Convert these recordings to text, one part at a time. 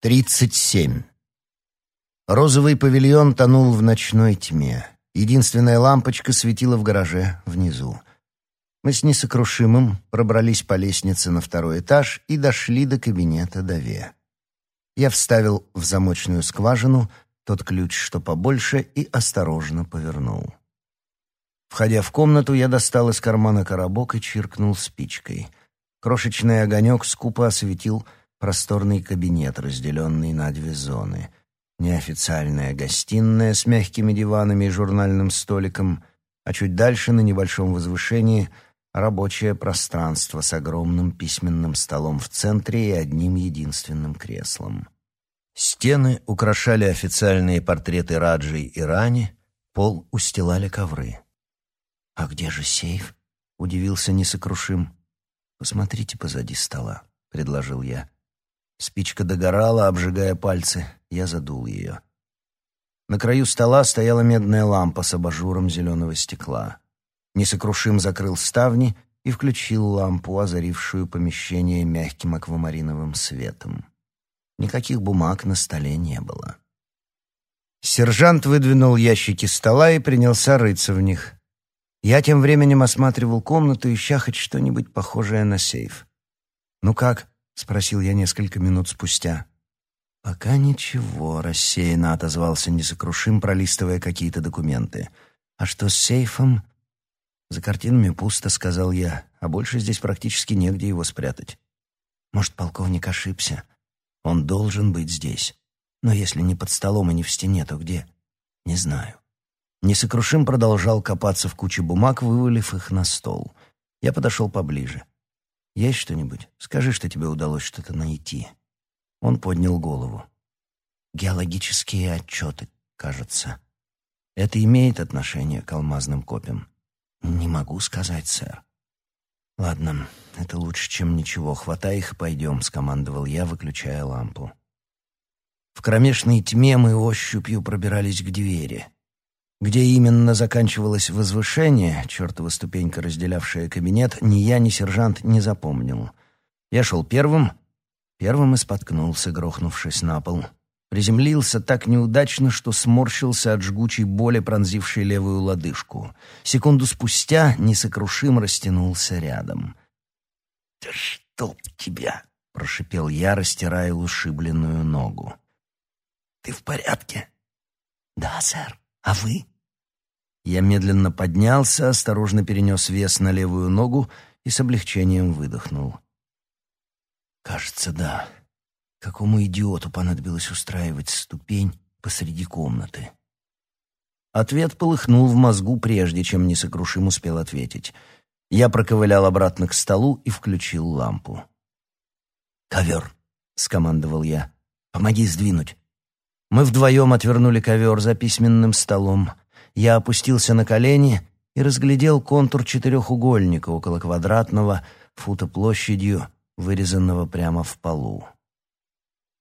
37. Розовый павильон тонул в ночной тьме. Единственная лампочка светила в гараже внизу. Мы с несокрушимым пробрались по лестнице на второй этаж и дошли до кабинета Даве. Я вставил в замочную скважину тот ключ, что побольше, и осторожно повернул. Входя в комнату, я достал из кармана коробок и чиркнул спичкой. Крошечный огонек скупо осветил просторный кабинет, разделенный на две зоны. Неофициальная гостиная с мягкими диванами и журнальным столиком, а чуть дальше, на небольшом возвышении, рабочее пространство с огромным письменным столом в центре и одним единственным креслом. Стены украшали официальные портреты Раджи и Рани, пол устилали ковры. «А где же сейф?» — удивился несокрушим. «Посмотрите позади стола», — предложил я. Спичка догорала, обжигая пальцы. Я задул ее. На краю стола стояла медная лампа с абажуром зеленого стекла. Несокрушим закрыл ставни и включил лампу, озарившую помещение мягким аквамариновым светом. Никаких бумаг на столе не было. Сержант выдвинул ящики стола и принялся рыться в них. Я тем временем осматривал комнату, ища хоть что-нибудь похожее на сейф. «Ну как?» — спросил я несколько минут спустя. «Пока ничего», — рассеянно отозвался несокрушим, пролистывая какие-то документы. «А что с сейфом?» «За картинами пусто», — сказал я, «а больше здесь практически негде его спрятать». «Может, полковник ошибся? Он должен быть здесь. Но если не под столом и не в стене, то где? Не знаю». Несокрушим продолжал копаться в куче бумаг, вывалив их на стол. Я подошел поближе. Есть что-нибудь? Скажи, что тебе удалось что-то найти». Он поднял голову. «Геологические отчеты, кажется. Это имеет отношение к алмазным копьям?» «Не могу сказать, сэр». «Ладно, это лучше, чем ничего. Хватай их и пойдем», — скомандовал я, выключая лампу. В кромешной тьме мы ощупью пробирались к двери. Где именно заканчивалось возвышение, чертова ступенька, разделявшая кабинет, ни я, ни сержант не запомнил. Я шел первым, первым и споткнулся, грохнувшись на пол. Приземлился так неудачно, что сморщился от жгучей боли, пронзившей левую лодыжку. Секунду спустя несокрушим растянулся рядом. «Да чтоб тебя!» — прошипел я, растирая ушибленную ногу. «Ты в порядке?» «Да, сэр». А вы?» Я медленно поднялся, осторожно перенес вес на левую ногу и с облегчением выдохнул. «Кажется, да. Какому идиоту понадобилось устраивать ступень посреди комнаты?» Ответ полыхнул в мозгу, прежде чем несокрушим успел ответить. Я проковылял обратно к столу и включил лампу. «Ковер!» — скомандовал я. «Помоги сдвинуть!» Мы вдвоем отвернули ковер за письменным столом. Я опустился на колени и разглядел контур четырехугольника около квадратного фута площадью, вырезанного прямо в полу.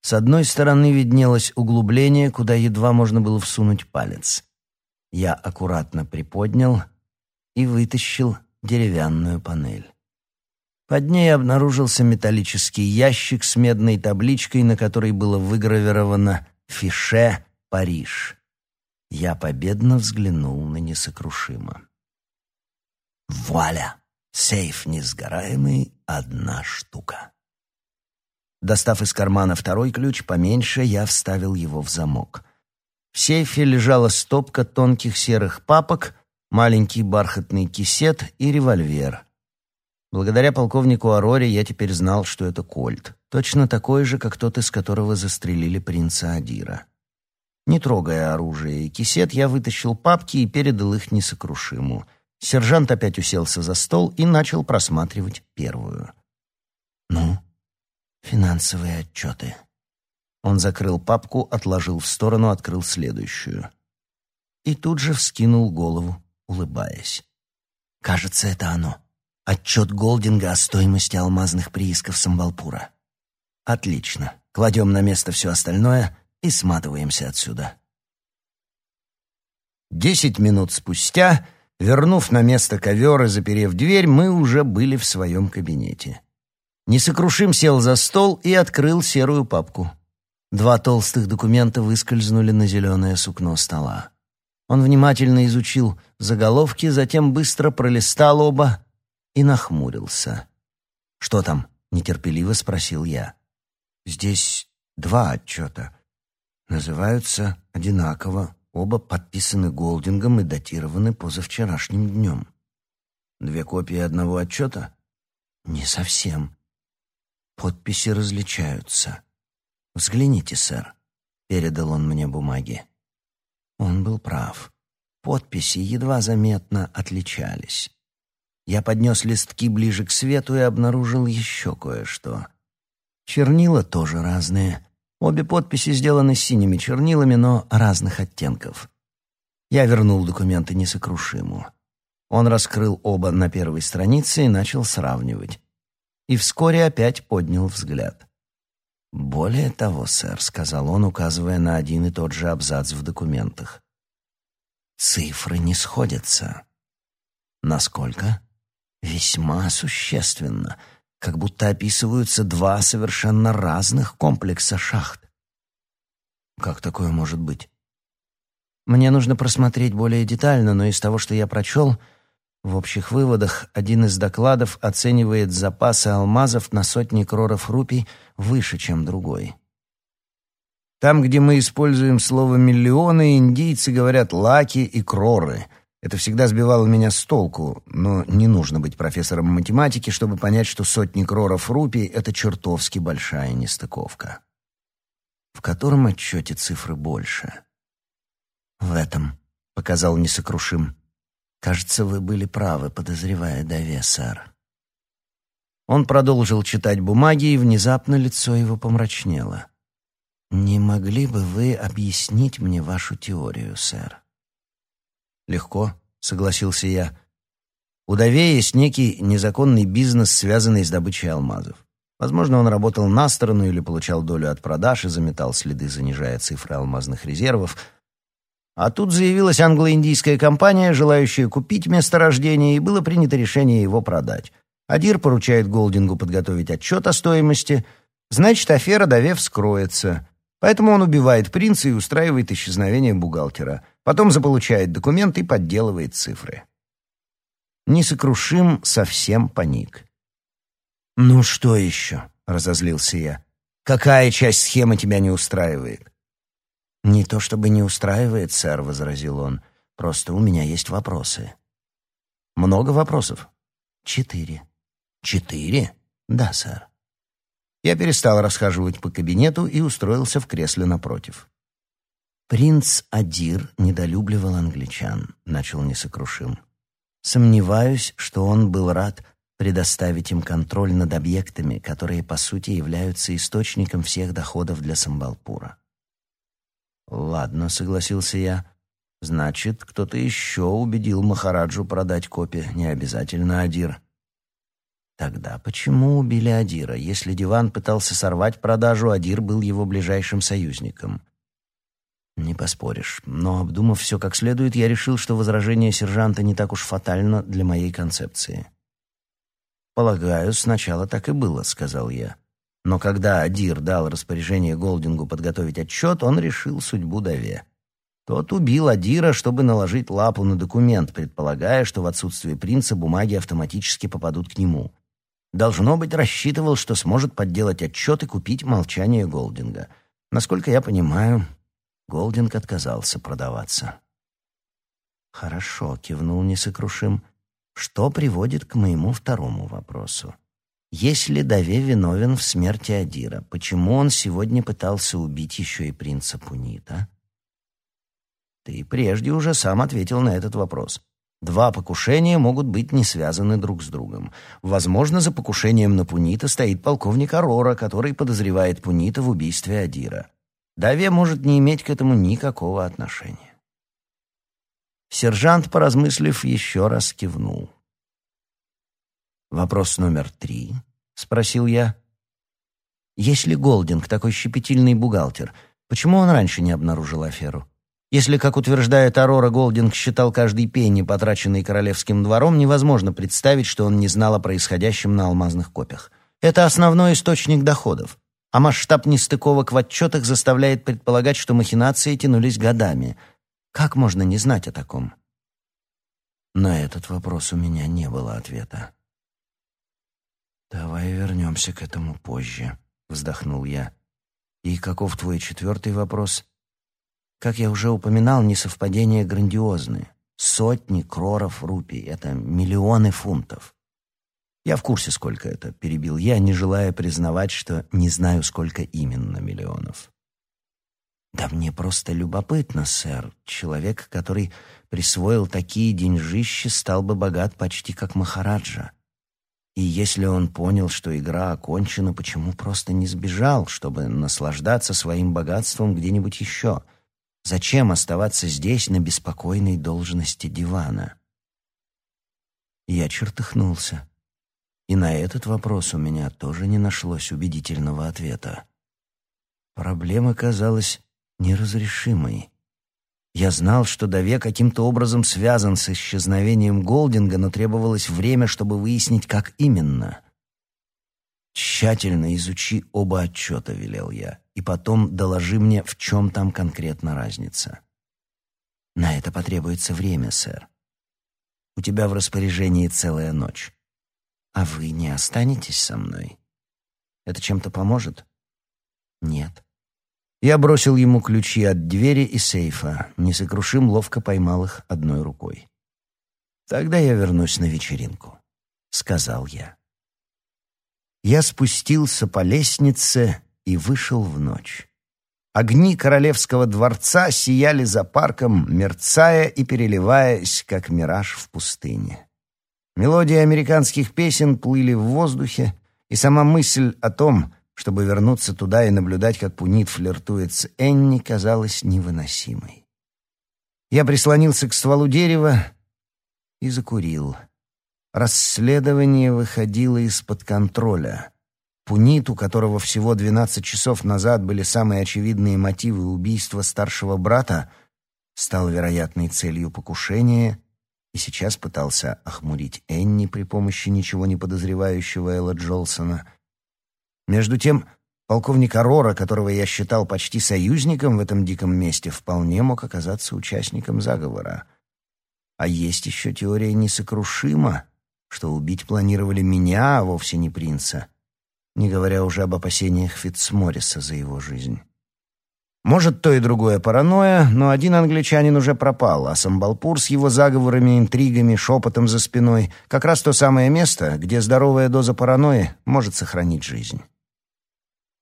С одной стороны виднелось углубление, куда едва можно было всунуть палец. Я аккуратно приподнял и вытащил деревянную панель. Под ней обнаружился металлический ящик с медной табличкой, на которой было выгравировано Фише, Париж. Я победно взглянул на несокрушимо. Вуаля! Сейф несгораемый, одна штука. Достав из кармана второй ключ, поменьше, я вставил его в замок. В сейфе лежала стопка тонких серых папок, маленький бархатный кисет и револьвер. Благодаря полковнику Ароре я теперь знал, что это кольт. Точно такой же, как тот, из которого застрелили принца Адира. Не трогая оружие и кисет, я вытащил папки и передал их несокрушиму. Сержант опять уселся за стол и начал просматривать первую. «Ну, финансовые отчеты». Он закрыл папку, отложил в сторону, открыл следующую. И тут же вскинул голову, улыбаясь. «Кажется, это оно. Отчет Голдинга о стоимости алмазных приисков Самбалпура». Отлично. Кладем на место все остальное и сматываемся отсюда. Десять минут спустя, вернув на место ковер и заперев дверь, мы уже были в своем кабинете. Несокрушим сел за стол и открыл серую папку. Два толстых документа выскользнули на зеленое сукно стола. Он внимательно изучил заголовки, затем быстро пролистал оба и нахмурился. «Что там?» — нетерпеливо спросил я. «Здесь два отчета. Называются одинаково. Оба подписаны Голдингом и датированы позавчерашним днем. Две копии одного отчета? Не совсем. Подписи различаются. Взгляните, сэр. Передал он мне бумаги. Он был прав. Подписи едва заметно отличались. Я поднес листки ближе к свету и обнаружил еще кое-что. Чернила тоже разные. Обе подписи сделаны синими чернилами, но разных оттенков. Я вернул документы несокрушиму. Он раскрыл оба на первой странице и начал сравнивать. И вскоре опять поднял взгляд. «Более того, сэр», — сказал он, указывая на один и тот же абзац в документах. «Цифры не сходятся». «Насколько?» «Весьма существенно, как будто описываются два совершенно разных комплекса шахт». «Как такое может быть?» «Мне нужно просмотреть более детально, но из того, что я прочел...» В общих выводах один из докладов оценивает запасы алмазов на сотни кроров рупий выше, чем другой. Там, где мы используем слово «миллионы», индийцы говорят «лаки» и «кроры». Это всегда сбивало меня с толку, но не нужно быть профессором математики, чтобы понять, что сотни кроров рупий — это чертовски большая нестыковка. В котором отчете цифры больше? В этом, — показал несокрушим. Кажется, вы были правы, подозревая Даве, сэр. Он продолжил читать бумаги, и внезапно лицо его помрачнело. «Не могли бы вы объяснить мне вашу теорию, сэр?» «Легко», — согласился я. «У Даве есть некий незаконный бизнес, связанный с добычей алмазов. Возможно, он работал на сторону или получал долю от продаж и заметал следы, занижая цифры алмазных резервов — а тут заявилась англо-индийская компания, желающая купить месторождение, и было принято решение его продать. Адир поручает Голдингу подготовить отчет о стоимости. Значит, афера Давев скроется. Поэтому он убивает принца и устраивает исчезновение бухгалтера. Потом заполучает документы и подделывает цифры. Несокрушим совсем паник. «Ну что еще?» — разозлился я. «Какая часть схемы тебя не устраивает?» «Не то чтобы не устраивает, сэр», — возразил он. «Просто у меня есть вопросы». «Много вопросов?» «Четыре». «Четыре?» «Да, сэр». Я перестал расхаживать по кабинету и устроился в кресле напротив. «Принц Адир недолюбливал англичан», — начал несокрушим. «Сомневаюсь, что он был рад предоставить им контроль над объектами, которые, по сути, являются источником всех доходов для Самбалпура. «Ладно», — согласился я. «Значит, кто-то еще убедил Махараджу продать копи, не обязательно Адир». Тогда почему убили Адира? Если Диван пытался сорвать продажу, Адир был его ближайшим союзником. Не поспоришь, но, обдумав все как следует, я решил, что возражение сержанта не так уж фатально для моей концепции. «Полагаю, сначала так и было», — сказал я. Но когда Адир дал распоряжение Голдингу подготовить отчет, он решил судьбу Даве. Тот убил Адира, чтобы наложить лапу на документ, предполагая, что в отсутствие принца бумаги автоматически попадут к нему. Должно быть, рассчитывал, что сможет подделать отчет и купить молчание Голдинга. Насколько я понимаю, Голдинг отказался продаваться. «Хорошо», — кивнул несокрушим, — «что приводит к моему второму вопросу. Если Даве виновен в смерти Адира, почему он сегодня пытался убить еще и принца Пунита? Ты прежде уже сам ответил на этот вопрос. Два покушения могут быть не связаны друг с другом. Возможно, за покушением на Пунита стоит полковник Арора, который подозревает Пунита в убийстве Адира. Даве может не иметь к этому никакого отношения. Сержант, поразмыслив, еще раз кивнул. «Вопрос номер три?» — спросил я. «Если Голдинг такой щепетильный бухгалтер, почему он раньше не обнаружил аферу? Если, как утверждает Арора, Голдинг считал каждый пенни, потраченный королевским двором, невозможно представить, что он не знал о происходящем на алмазных копиях. Это основной источник доходов. А масштаб нестыковок в отчетах заставляет предполагать, что махинации тянулись годами. Как можно не знать о таком? На этот вопрос у меня не было ответа. «Давай вернемся к этому позже», — вздохнул я. «И каков твой четвертый вопрос?» «Как я уже упоминал, несовпадения грандиозны. Сотни кроров рупий — это миллионы фунтов. «Я в курсе, сколько это», — перебил я, не желая признавать, что не знаю, сколько именно миллионов. «Да мне просто любопытно, сэр. Человек, который присвоил такие деньжища, стал бы богат почти как Махараджа. И если он понял, что игра окончена, почему просто не сбежал, чтобы наслаждаться своим богатством где-нибудь еще? Зачем оставаться здесь на беспокойной должности дивана?» Я чертыхнулся. И на этот вопрос у меня тоже не нашлось убедительного ответа. Проблема казалась неразрешимой. Я знал, что Даве каким-то образом связан с исчезновением Голдинга, но требовалось время, чтобы выяснить, как именно. «Тщательно изучи оба отчета», — велел я, «и потом доложи мне, в чем там конкретно разница». «На это потребуется время, сэр. У тебя в распоряжении целая ночь. А вы не останетесь со мной? Это чем-то поможет? Нет. Я бросил ему ключи от двери и сейфа. Несокрушим ловко поймал их одной рукой. «Тогда я вернусь на вечеринку», — сказал я. Я спустился по лестнице и вышел в ночь. Огни королевского дворца сияли за парком, мерцая и переливаясь, как мираж в пустыне. Мелодии американских песен плыли в воздухе, и сама мысль о том, чтобы вернуться туда и наблюдать, как Пунит флиртует с Энни, казалась невыносимой. Я прислонился к стволу дерева и закурил. Расследование выходило из-под контроля. Пунит, у которого всего 12 часов назад были самые очевидные мотивы убийства старшего брата, стал вероятной целью покушения и сейчас пытался охмурить Энни при помощи ничего не подозревающего Элла Джолсона. Между тем, полковник Арора, которого я считал почти союзником в этом диком месте, вполне мог оказаться участником заговора. А есть еще теория несокрушима, что убить планировали меня, а вовсе не принца, не говоря уже об опасениях Фитцморриса за его жизнь. Может, то и другое паранойя, но один англичанин уже пропал, а Самбалпур с его заговорами, интригами, шепотом за спиной — как раз то самое место, где здоровая доза паранойи может сохранить жизнь.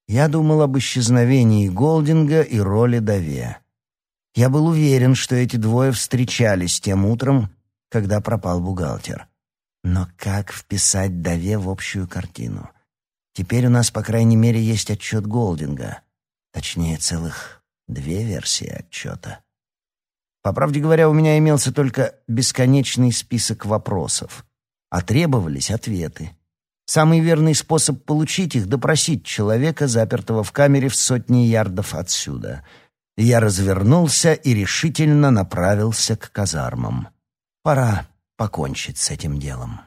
Я думал об исчезновении Голдинга и роли Даве. Я был уверен, что эти двое встречались тем утром, когда пропал бухгалтер. Но как вписать Даве в общую картину? Теперь у нас, по крайней мере, есть отчет Голдинга — Точнее, целых две версии отчета. По правде говоря, у меня имелся только бесконечный список вопросов, а требовались ответы. Самый верный способ получить их — допросить человека, запертого в камере в сотни ярдов отсюда. Я развернулся и решительно направился к казармам. Пора покончить с этим делом.